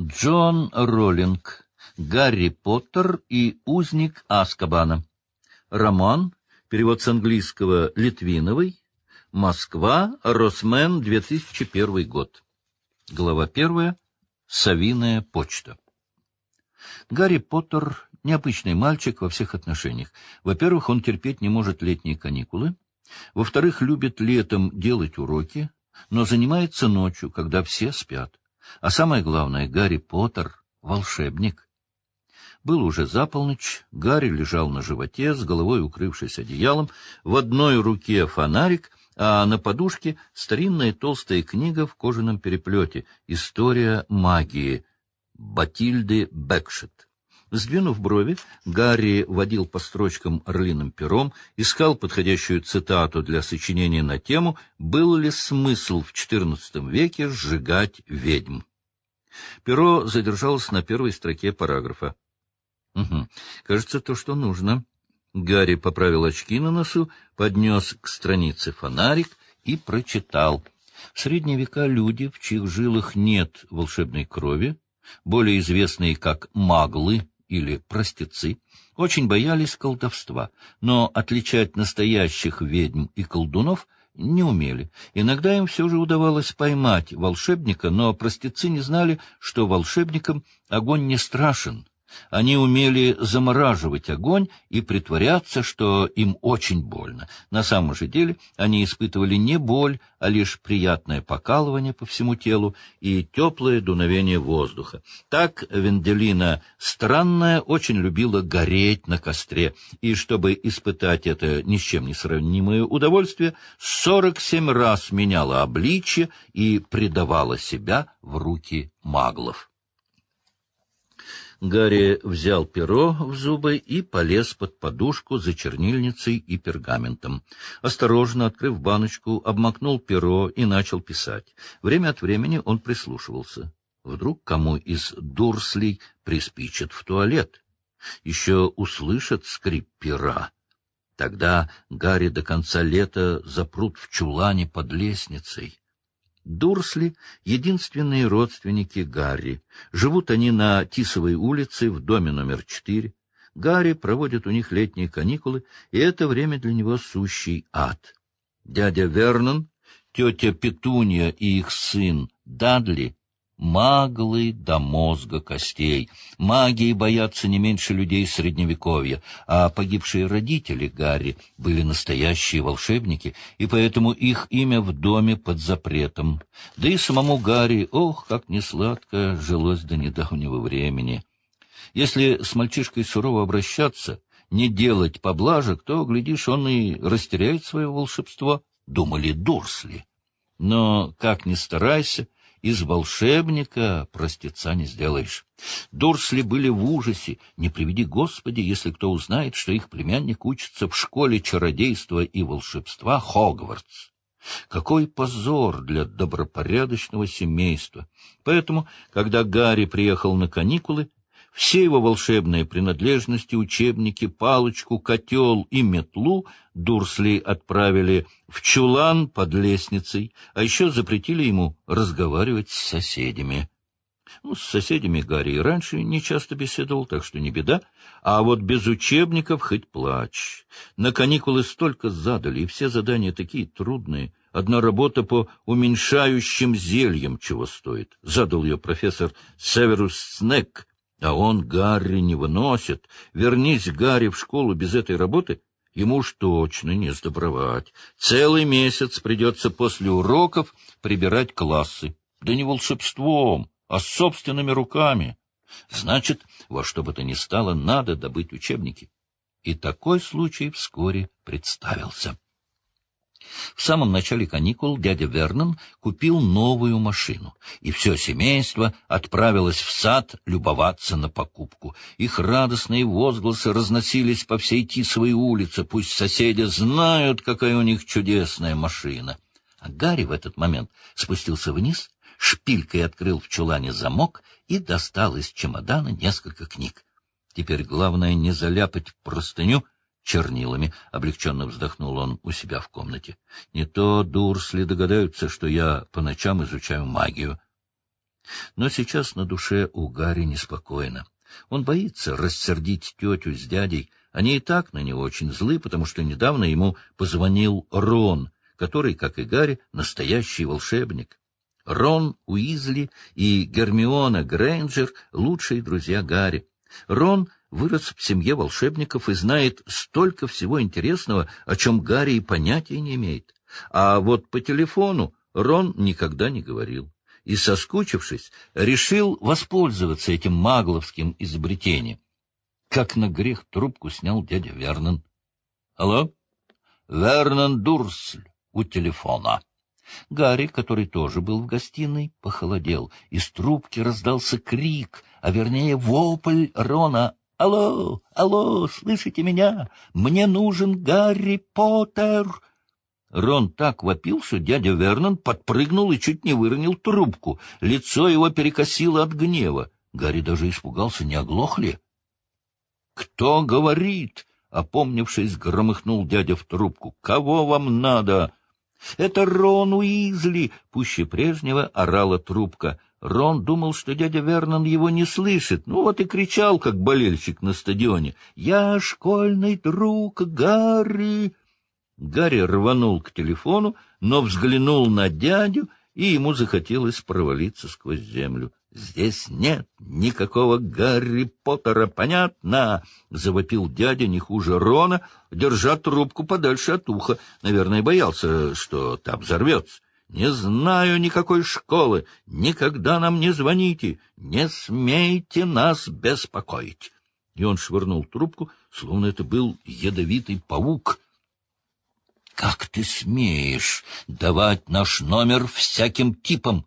Джон Роллинг. Гарри Поттер и узник Аскабана. Роман. Перевод с английского Литвиновой. Москва. Росмен. 2001 год. Глава первая. Савиная почта. Гарри Поттер — необычный мальчик во всех отношениях. Во-первых, он терпеть не может летние каникулы. Во-вторых, любит летом делать уроки, но занимается ночью, когда все спят. А самое главное, Гарри Поттер — волшебник. Был уже за полночь, Гарри лежал на животе, с головой укрывшись одеялом, в одной руке фонарик, а на подушке старинная толстая книга в кожаном переплете «История магии» Батильды Бекшет. Сдвинув брови, Гарри водил по строчкам орлиным пером, искал подходящую цитату для сочинения на тему «Был ли смысл в XIV веке сжигать ведьм?». Перо задержалось на первой строке параграфа. Угу. Кажется, то, что нужно. Гарри поправил очки на носу, поднес к странице фонарик и прочитал. В средние века люди, в чьих жилах нет волшебной крови, более известные как маглы или простецы, очень боялись колдовства, но отличать настоящих ведьм и колдунов не умели. Иногда им все же удавалось поймать волшебника, но простецы не знали, что волшебникам огонь не страшен, они умели замораживать огонь и притворяться, что им очень больно. На самом же деле они испытывали не боль, а лишь приятное покалывание по всему телу и теплое дуновение воздуха. Так Венделина Странная очень любила гореть на костре, и чтобы испытать это ни с чем не сравнимое удовольствие, сорок семь раз меняла обличье и предавала себя в руки маглов. Гарри взял перо в зубы и полез под подушку за чернильницей и пергаментом. Осторожно открыв баночку, обмакнул перо и начал писать. Время от времени он прислушивался. Вдруг кому из дурслей приспичат в туалет? Еще услышат скрип пера. Тогда Гарри до конца лета запрут в чулане под лестницей. Дурсли — единственные родственники Гарри. Живут они на Тисовой улице в доме номер четыре. Гарри проводит у них летние каникулы, и это время для него сущий ад. Дядя Вернон, тетя Петунья и их сын Дадли Маглы до мозга костей. Магии боятся не меньше людей Средневековья, а погибшие родители Гарри были настоящие волшебники, и поэтому их имя в доме под запретом. Да и самому Гарри, ох, как несладко жилось до недавнего времени. Если с мальчишкой сурово обращаться, не делать поблажек, то, глядишь, он и растеряет свое волшебство, — думали Дурсли. Но, как ни старайся, — из волшебника простеца не сделаешь. Дурсли были в ужасе. Не приведи Господи, если кто узнает, что их племянник учится в школе чародейства и волшебства Хогвартс. Какой позор для добропорядочного семейства! Поэтому, когда Гарри приехал на каникулы, все его волшебные принадлежности, учебники, палочку, котел и метлу Дурсли отправили в чулан под лестницей, а еще запретили ему разговаривать с соседями. Ну, с соседями Гарри и раньше не часто беседовал, так что не беда. А вот без учебников хоть плачь. На каникулы столько задали, и все задания такие трудные. Одна работа по уменьшающим зельям чего стоит. Задал ее профессор Северус Снег а он Гарри не выносит. Вернись, Гарри, в школу без этой работы, ему уж точно не сдобровать. Целый месяц придется после уроков прибирать классы. Да не волшебством, а собственными руками. Значит, во что бы то ни стало, надо добыть учебники. И такой случай вскоре представился. В самом начале каникул дядя Вернон купил новую машину, и все семейство отправилось в сад любоваться на покупку. Их радостные возгласы разносились по всей Тисовой улице, пусть соседи знают, какая у них чудесная машина. А Гарри в этот момент спустился вниз, шпилькой открыл в чулане замок и достал из чемодана несколько книг. Теперь главное не заляпать простыню — чернилами. Облегченно вздохнул он у себя в комнате. Не то дурсли догадаются, что я по ночам изучаю магию. Но сейчас на душе у Гарри неспокойно. Он боится рассердить тетю с дядей. Они и так на него очень злы, потому что недавно ему позвонил Рон, который, как и Гарри, настоящий волшебник. Рон Уизли и Гермиона Грейнджер — лучшие друзья Гарри. Рон вырос в семье волшебников и знает столько всего интересного, о чем Гарри и понятия не имеет. А вот по телефону Рон никогда не говорил. И, соскучившись, решил воспользоваться этим магловским изобретением. Как на грех трубку снял дядя Вернон. — Алло? — Вернон Дурсль у телефона. Гарри, который тоже был в гостиной, похолодел. Из трубки раздался крик, а вернее вопль Рона. «Алло, алло, слышите меня? Мне нужен Гарри Поттер!» Рон так вопил, что дядя Вернон подпрыгнул и чуть не выронил трубку. Лицо его перекосило от гнева. Гарри даже испугался, не оглох ли? «Кто говорит?» — опомнившись, громыхнул дядя в трубку. «Кого вам надо?» «Это Рон Уизли!» — пуще прежнего орала трубка. Рон думал, что дядя Вернон его не слышит, ну вот и кричал, как болельщик на стадионе. «Я школьный друг Гарри!» Гарри рванул к телефону, но взглянул на дядю, и ему захотелось провалиться сквозь землю. «Здесь нет никакого Гарри Поттера, понятно?» — завопил дядя не хуже Рона, держа трубку подальше от уха. Наверное, боялся, что там взорвется. «Не знаю никакой школы. Никогда нам не звоните. Не смейте нас беспокоить». И он швырнул трубку, словно это был ядовитый паук. «Как ты смеешь давать наш номер всяким типам?»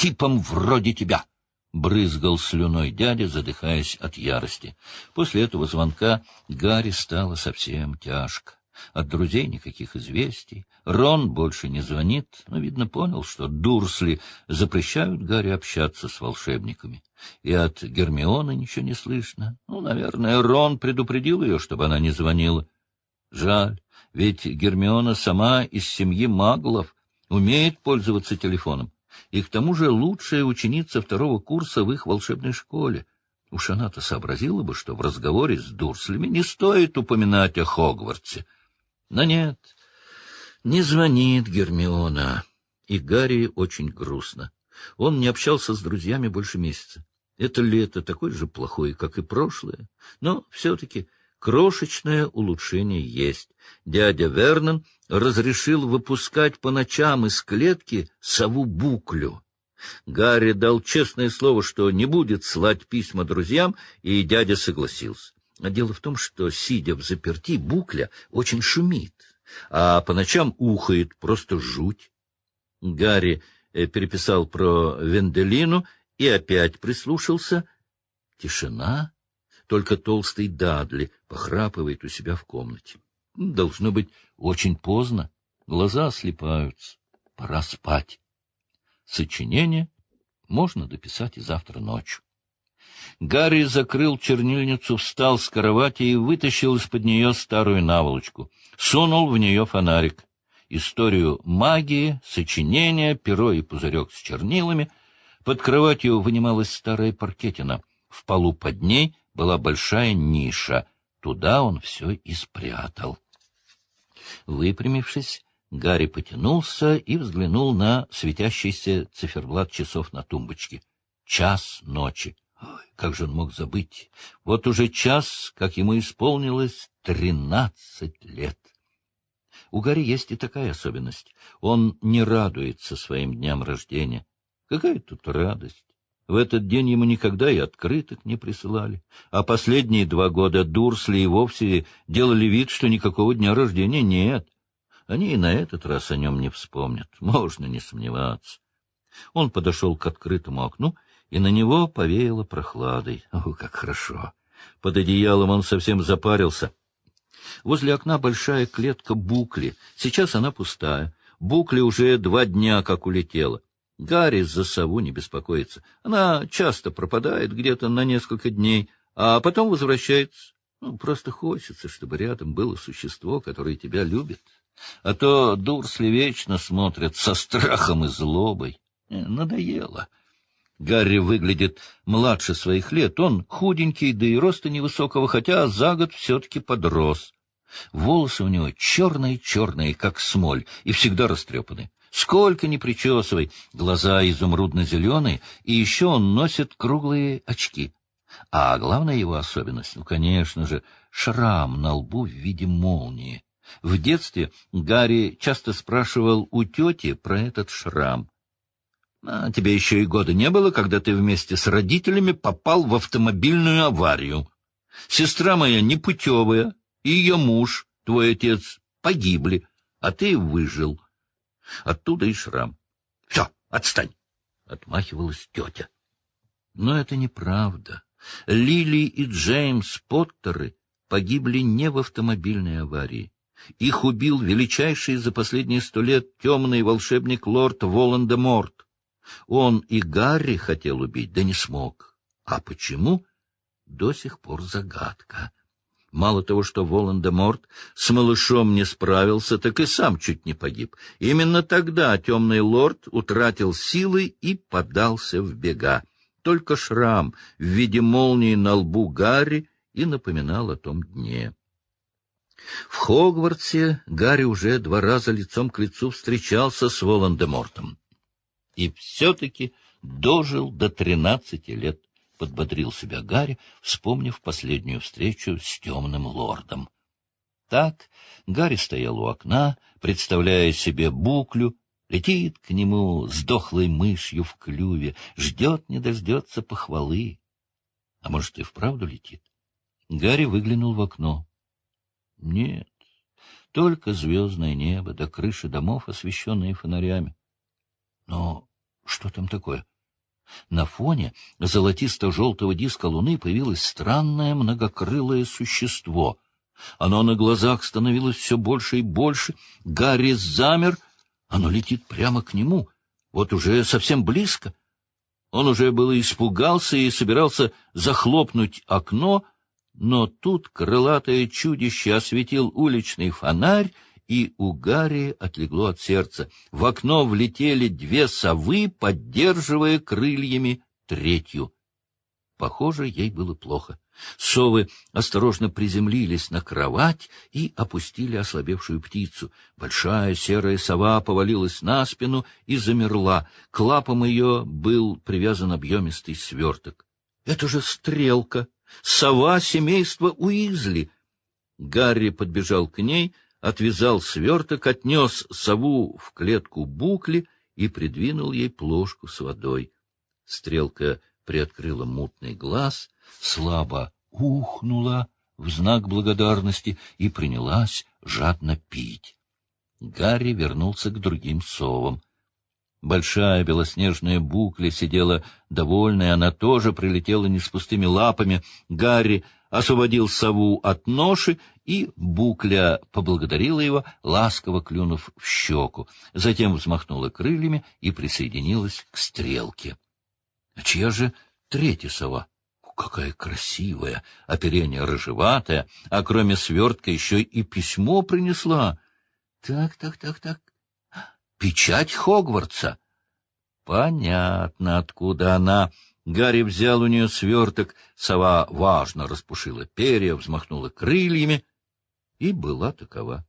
типом вроде тебя!» — брызгал слюной дядя, задыхаясь от ярости. После этого звонка Гарри стало совсем тяжко. От друзей никаких известий. Рон больше не звонит, но, видно, понял, что Дурсли запрещают Гарри общаться с волшебниками. И от Гермионы ничего не слышно. Ну, наверное, Рон предупредил ее, чтобы она не звонила. Жаль, ведь Гермиона сама из семьи маглов, умеет пользоваться телефоном и к тому же лучшая ученица второго курса в их волшебной школе. Уж она-то сообразила бы, что в разговоре с Дурслями не стоит упоминать о Хогвартсе. Но нет, не звонит Гермиона, и Гарри очень грустно. Он не общался с друзьями больше месяца. Это лето такое же плохое, как и прошлое, но все-таки крошечное улучшение есть. Дядя Вернон разрешил выпускать по ночам из клетки сову Буклю. Гарри дал честное слово, что не будет слать письма друзьям, и дядя согласился. А дело в том, что, сидя в заперти, Букля очень шумит, а по ночам ухает просто жуть. Гарри э, переписал про Венделину и опять прислушался. Тишина только толстый Дадли похрапывает у себя в комнате. Должно быть очень поздно. Глаза слепаются. Пора спать. Сочинение можно дописать и завтра ночью. Гарри закрыл чернильницу, встал с кровати и вытащил из-под нее старую наволочку. Сунул в нее фонарик. Историю магии, сочинения, перо и пузырек с чернилами. Под кроватью вынималась старая паркетина. В полу под ней была большая ниша. Туда он все и спрятал. Выпрямившись, Гарри потянулся и взглянул на светящийся циферблат часов на тумбочке. Час ночи. Ой, как же он мог забыть? Вот уже час, как ему исполнилось тринадцать лет. У Гарри есть и такая особенность. Он не радуется своим дням рождения. Какая тут радость? В этот день ему никогда и открыток не присылали. А последние два года Дурсли и вовсе делали вид, что никакого дня рождения нет. Они и на этот раз о нем не вспомнят, можно не сомневаться. Он подошел к открытому окну, и на него повеяло прохладой. О, как хорошо! Под одеялом он совсем запарился. Возле окна большая клетка Букли. Сейчас она пустая. Букли уже два дня как улетела. Гарри за сову не беспокоится. Она часто пропадает где-то на несколько дней, а потом возвращается. Ну, просто хочется, чтобы рядом было существо, которое тебя любит. А то дурсли вечно смотрят со страхом и злобой. Э, надоело. Гарри выглядит младше своих лет. Он худенький, да и роста невысокого, хотя за год все-таки подрос. Волосы у него черные-черные, как смоль, и всегда растрепаны. Сколько ни причесывай, глаза изумрудно-зеленые, и еще он носит круглые очки. А главная его особенность, ну, конечно же, шрам на лбу в виде молнии. В детстве Гарри часто спрашивал у тети про этот шрам. А тебе еще и года не было, когда ты вместе с родителями попал в автомобильную аварию. Сестра моя непутевая, и ее муж, твой отец, погибли, а ты выжил. Оттуда и шрам. — Все, отстань! — отмахивалась тетя. Но это неправда. Лили и Джеймс Поттеры погибли не в автомобильной аварии. Их убил величайший за последние сто лет темный волшебник лорд Волан-де-Морт. Он и Гарри хотел убить, да не смог. А почему? До сих пор загадка. Мало того, что Волан-де-Морт с малышом не справился, так и сам чуть не погиб. Именно тогда темный лорд утратил силы и подался в бега. Только шрам в виде молнии на лбу Гарри и напоминал о том дне. В Хогвартсе Гарри уже два раза лицом к лицу встречался с Волан-де-Мортом. И все-таки дожил до тринадцати лет подбодрил себя Гарри, вспомнив последнюю встречу с темным лордом. Так Гарри стоял у окна, представляя себе буклю, летит к нему с дохлой мышью в клюве, ждет, не дождется похвалы. А может, и вправду летит? Гарри выглянул в окно. Нет, только звездное небо да крыши домов, освещенные фонарями. Но что там такое? На фоне золотисто-желтого диска луны появилось странное многокрылое существо. Оно на глазах становилось все больше и больше. Гарри замер. Оно летит прямо к нему. Вот уже совсем близко. Он уже было испугался и собирался захлопнуть окно, но тут крылатое чудище осветил уличный фонарь, и у Гарри отлегло от сердца. В окно влетели две совы, поддерживая крыльями третью. Похоже, ей было плохо. Совы осторожно приземлились на кровать и опустили ослабевшую птицу. Большая серая сова повалилась на спину и замерла. К лапам ее был привязан объемистый сверток. — Это же стрелка! Сова семейства Уизли! Гарри подбежал к ней — отвязал сверток, отнес сову в клетку букли и придвинул ей плошку с водой. Стрелка приоткрыла мутный глаз, слабо ухнула в знак благодарности и принялась жадно пить. Гарри вернулся к другим совам. Большая белоснежная букля сидела довольная, она тоже прилетела не с пустыми лапами. Гарри освободил сову от ноши, и Букля поблагодарила его, ласково клюнув в щеку. Затем взмахнула крыльями и присоединилась к стрелке. А чья же третья сова? Какая красивая, оперение рыжеватое, а кроме свертка еще и письмо принесла. Так, так, так, так. Печать Хогвартса. Понятно, откуда она. Гарри взял у нее сверток, сова важно распушила перья, взмахнула крыльями и была такова.